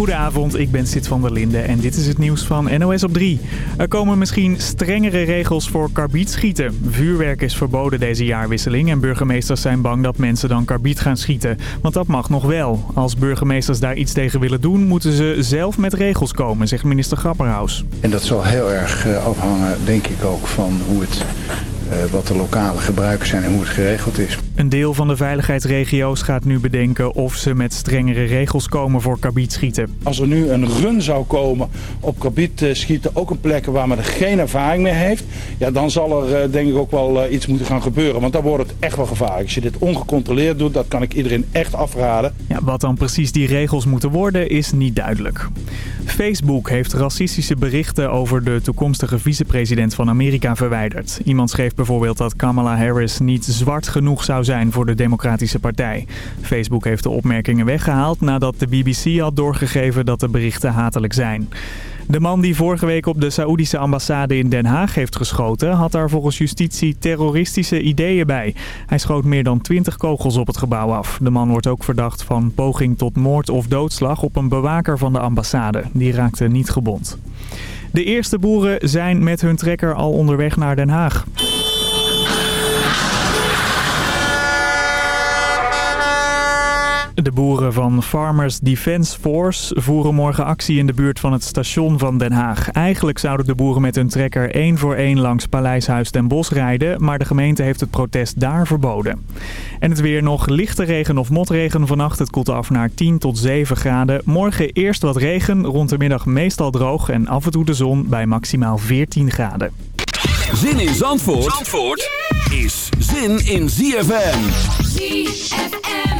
Goedenavond, ik ben Sid van der Linde en dit is het nieuws van NOS op 3. Er komen misschien strengere regels voor karbietschieten. Vuurwerk is verboden deze jaarwisseling en burgemeesters zijn bang dat mensen dan karbiet gaan schieten. Want dat mag nog wel. Als burgemeesters daar iets tegen willen doen, moeten ze zelf met regels komen, zegt minister Grapperhaus. En dat zal heel erg eh, afhangen, denk ik ook, van hoe het eh, wat de lokale gebruikers zijn en hoe het geregeld is. Een deel van de veiligheidsregio's gaat nu bedenken of ze met strengere regels komen voor karbietschieten. Als er nu een run zou komen op karbietschieten, ook een plek waar men er geen ervaring mee heeft, ja, dan zal er eh, denk ik ook wel eh, iets moeten gaan gebeuren. Want dan wordt het echt wel gevaarlijk. Als je dit ongecontroleerd doet, dat kan ik iedereen echt afraden. Ja, wat dan precies die regels moeten worden is niet duidelijk. Facebook heeft racistische berichten over de toekomstige vicepresident van Amerika verwijderd. Iemand schreef bijvoorbeeld dat Kamala Harris niet zwart genoeg zou zijn voor de Democratische Partij. Facebook heeft de opmerkingen weggehaald nadat de BBC had doorgegeven dat de berichten hatelijk zijn. De man die vorige week op de Saoedische ambassade in Den Haag heeft geschoten... had daar volgens justitie terroristische ideeën bij. Hij schoot meer dan 20 kogels op het gebouw af. De man wordt ook verdacht van poging tot moord of doodslag op een bewaker van de ambassade. Die raakte niet gebond. De eerste boeren zijn met hun trekker al onderweg naar Den Haag. De boeren van Farmers Defence Force voeren morgen actie in de buurt van het station van Den Haag. Eigenlijk zouden de boeren met hun trekker één voor één langs Paleishuis Den Bosch rijden, maar de gemeente heeft het protest daar verboden. En het weer nog lichte regen of motregen vannacht. Het koelt af naar 10 tot 7 graden. Morgen eerst wat regen, rond de middag meestal droog en af en toe de zon bij maximaal 14 graden. Zin in Zandvoort, Zandvoort is zin in ZFM. ZFM.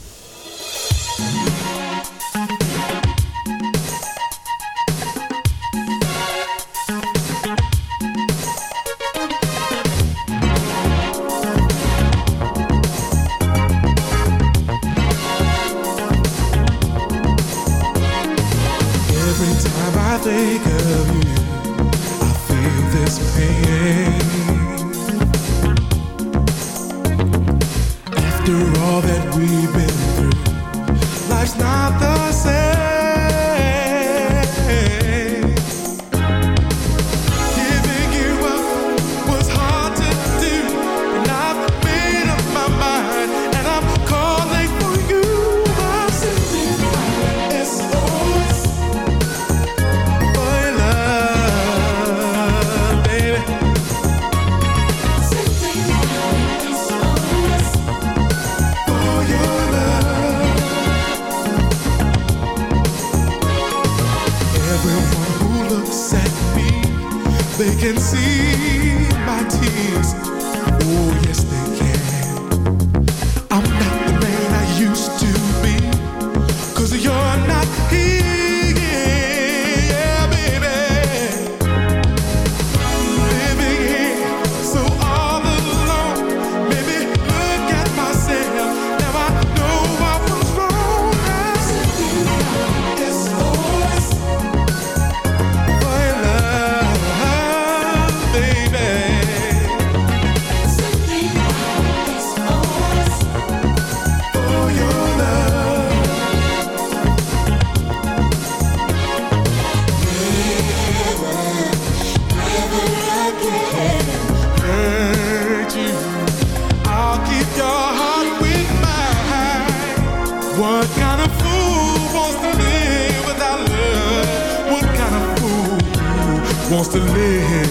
Wants to live?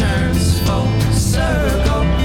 turns full circle.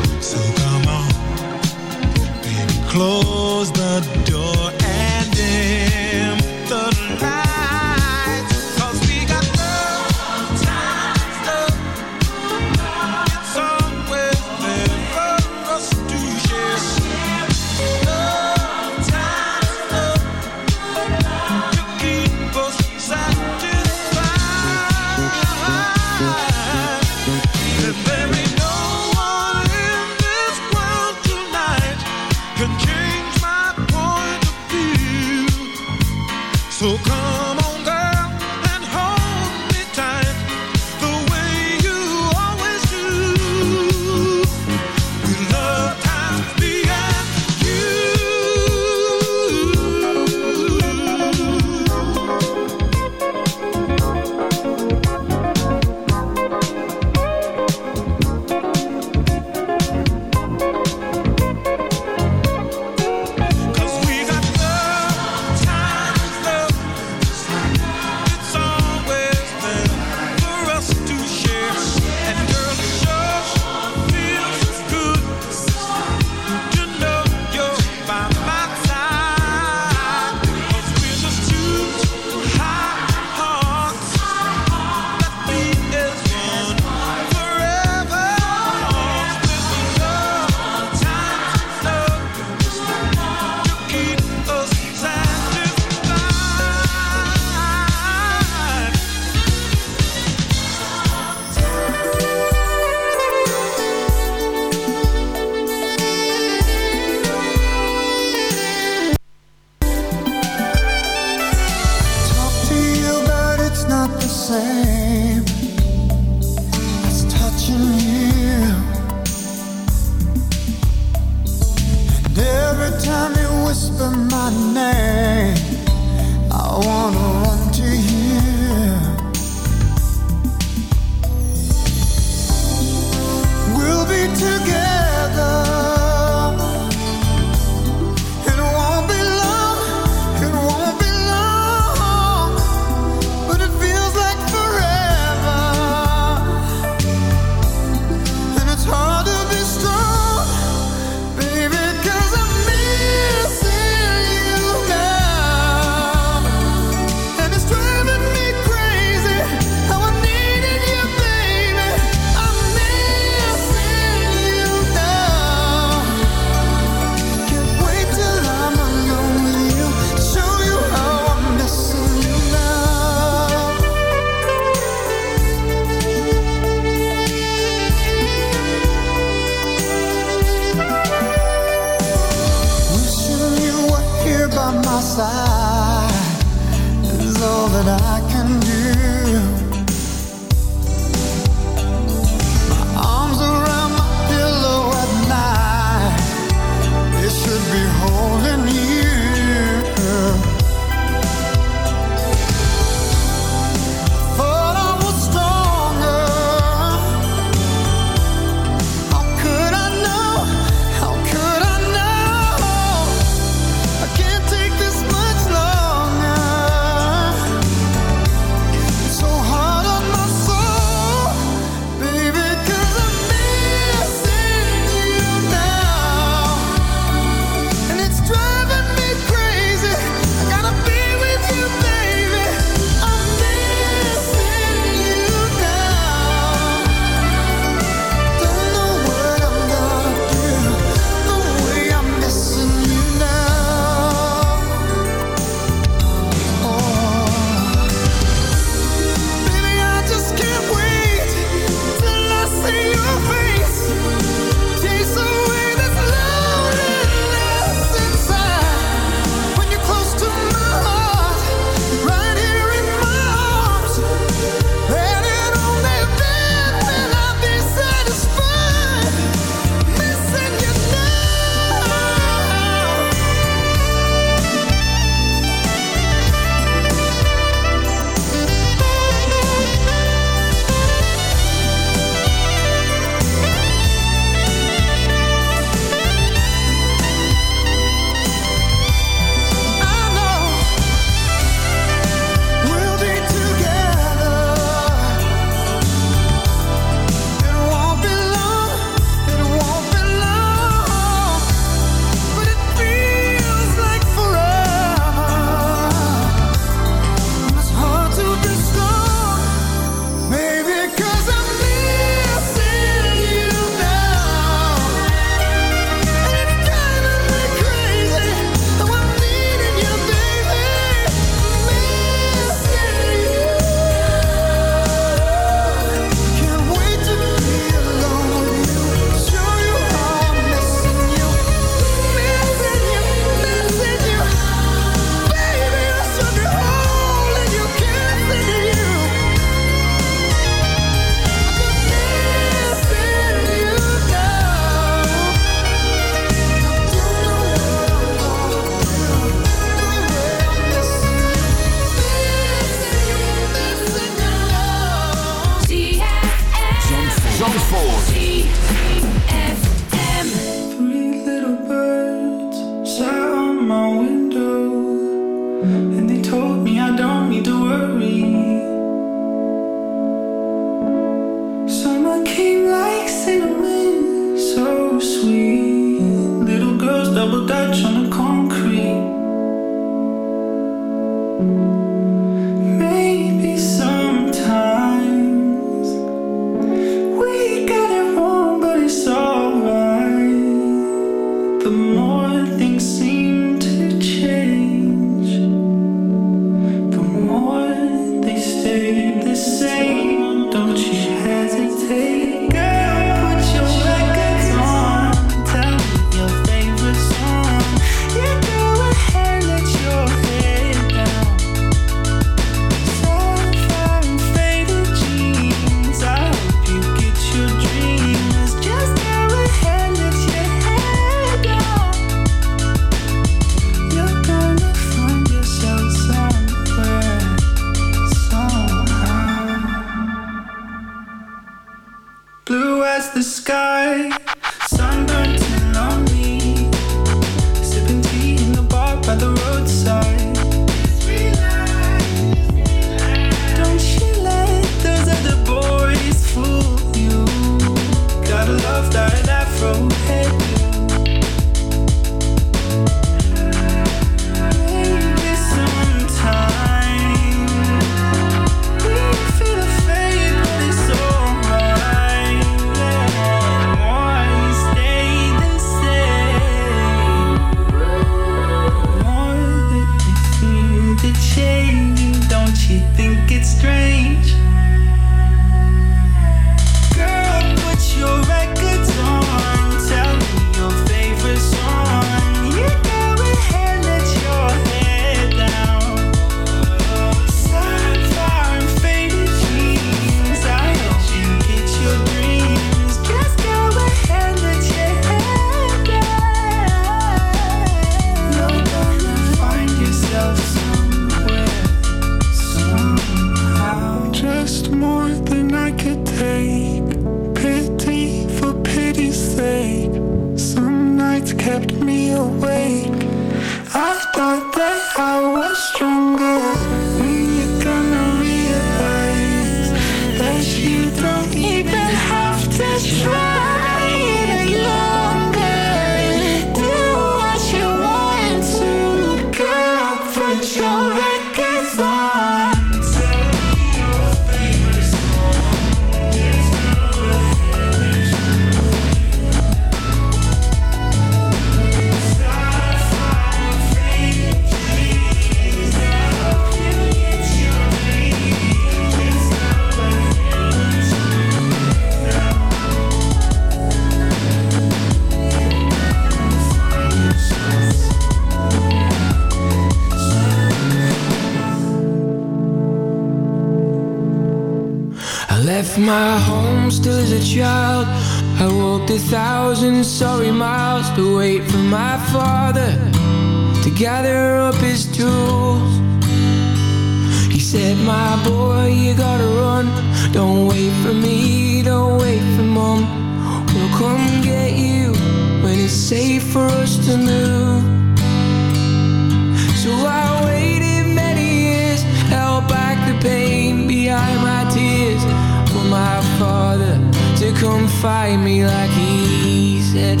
fight me like he said.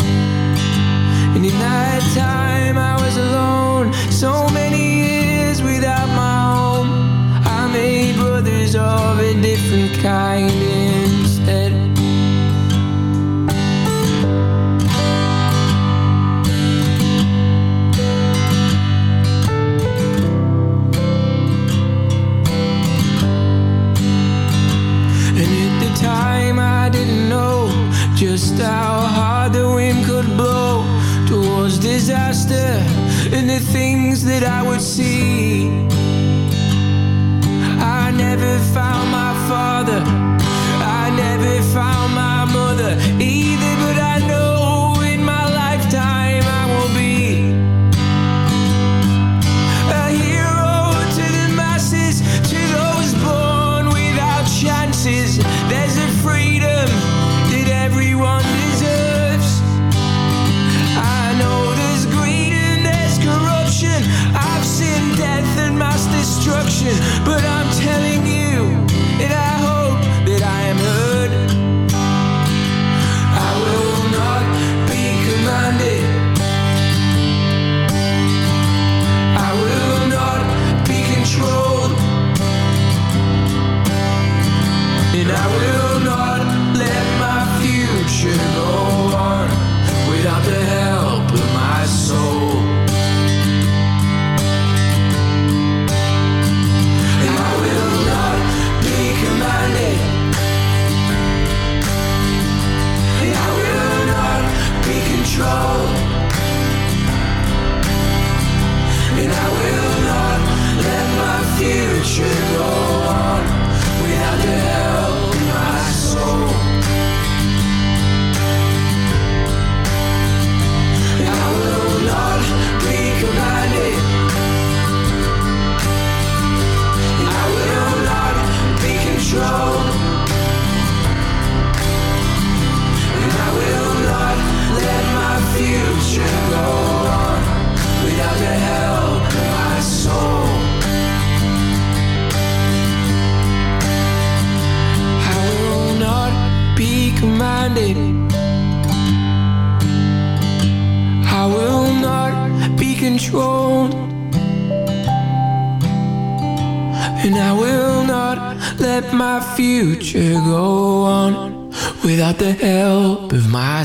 And in that time I was alone.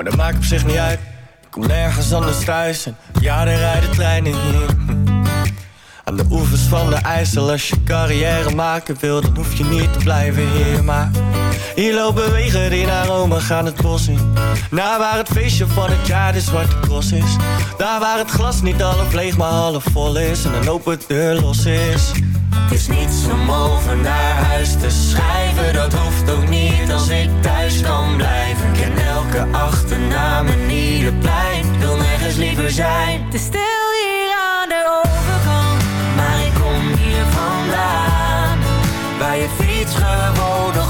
Maar dat maakt op zich niet uit. Ik kom nergens anders thuis en ja, er rijden treinen hier. Aan de oevers van de IJssel Als je carrière maken wil, dan hoef je niet te blijven hier. Maar hier lopen wegen die naar Rome gaan het bos in. Naar waar het feestje van het jaar de zwarte cross is. Daar waar het glas niet half leeg maar half vol is. En een open deur los is Het is niets om over naar huis te schrijven. Dat hoeft ook niet als ik thuis kan blijven. Ik ken elke achternaam en ieder plein. Wil nergens liever zijn. Is stil hier aan de overkant. Maar ik kom hier vandaan. Waar je fiets gewoon nog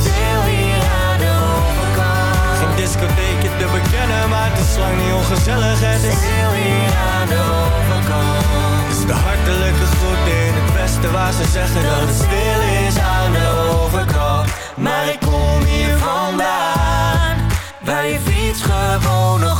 discotheekje te bekennen, maar het is lang niet ongezellig. Het is Stil hier aan de overkant. Het is de hartelijke groet in het westen waar ze zeggen dat het stil is aan de overkant. Maar ik kom hier vandaan Waar je fiets gewoon nog